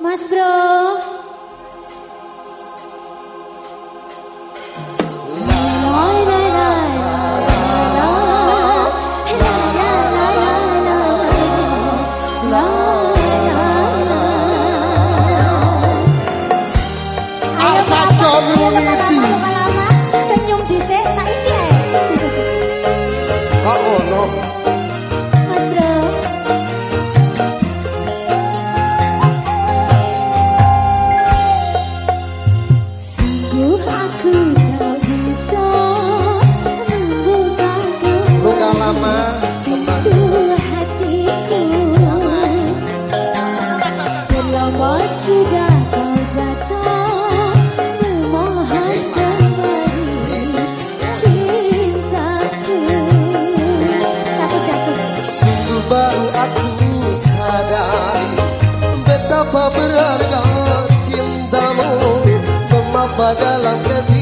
Mas, bros, berharga cintamu Memapa dalam ketiadaan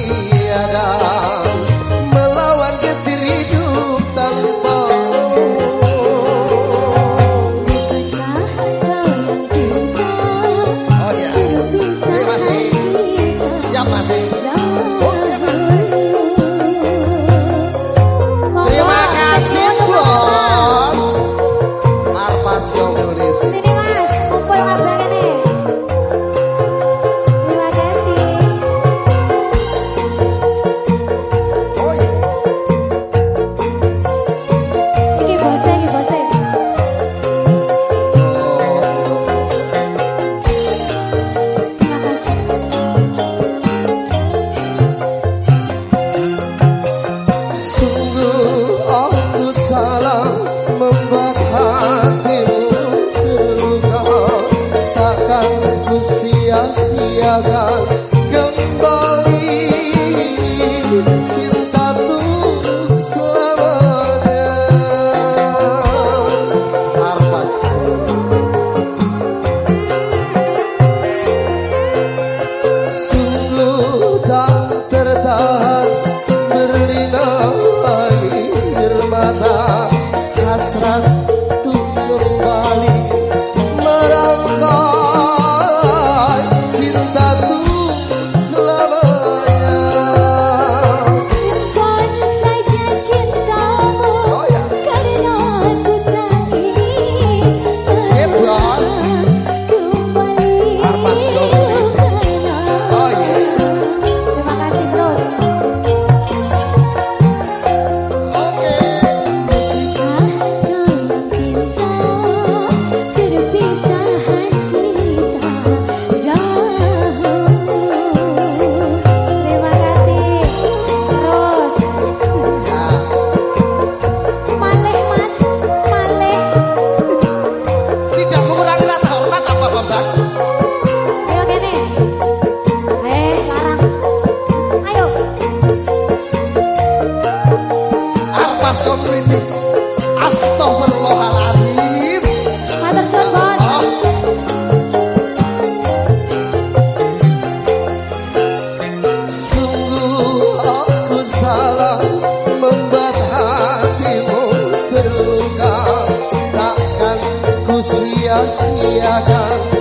ku sia-siakan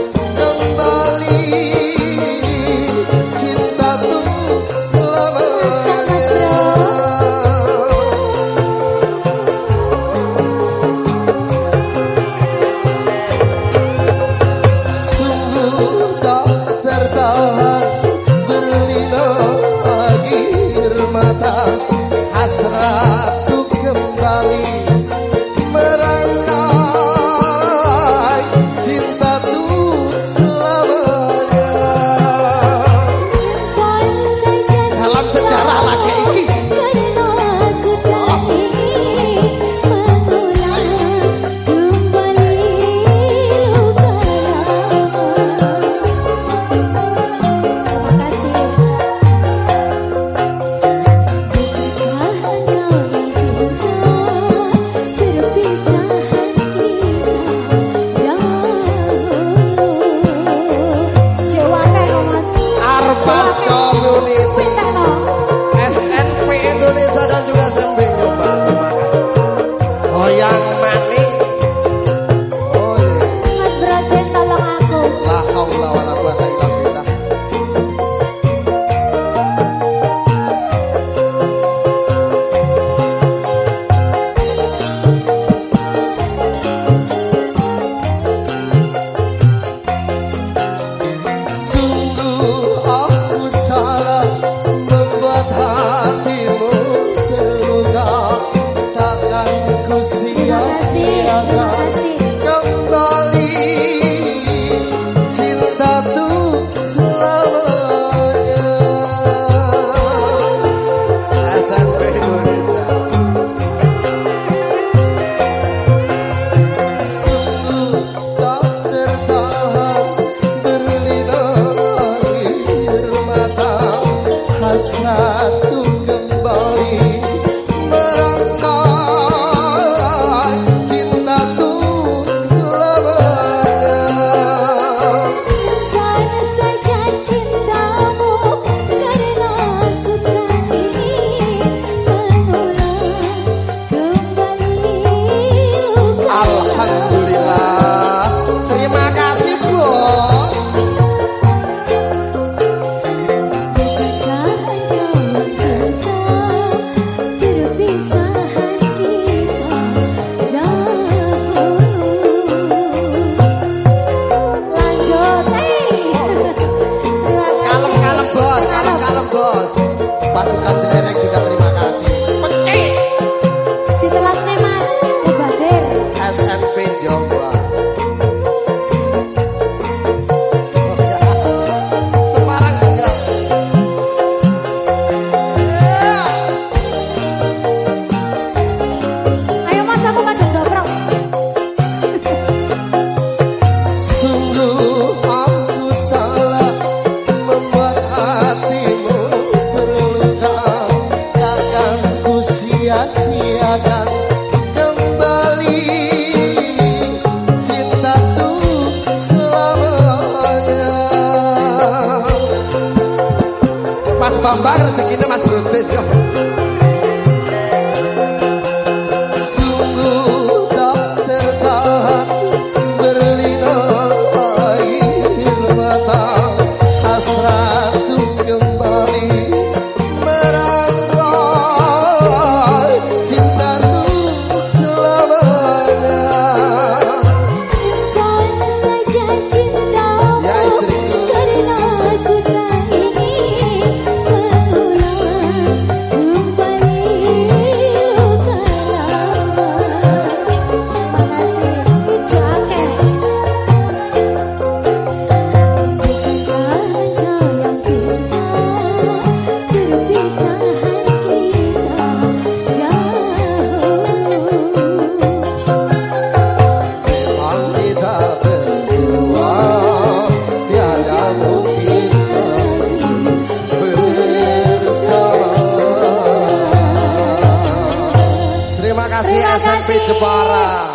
not Hallelujah. SMP Jepara.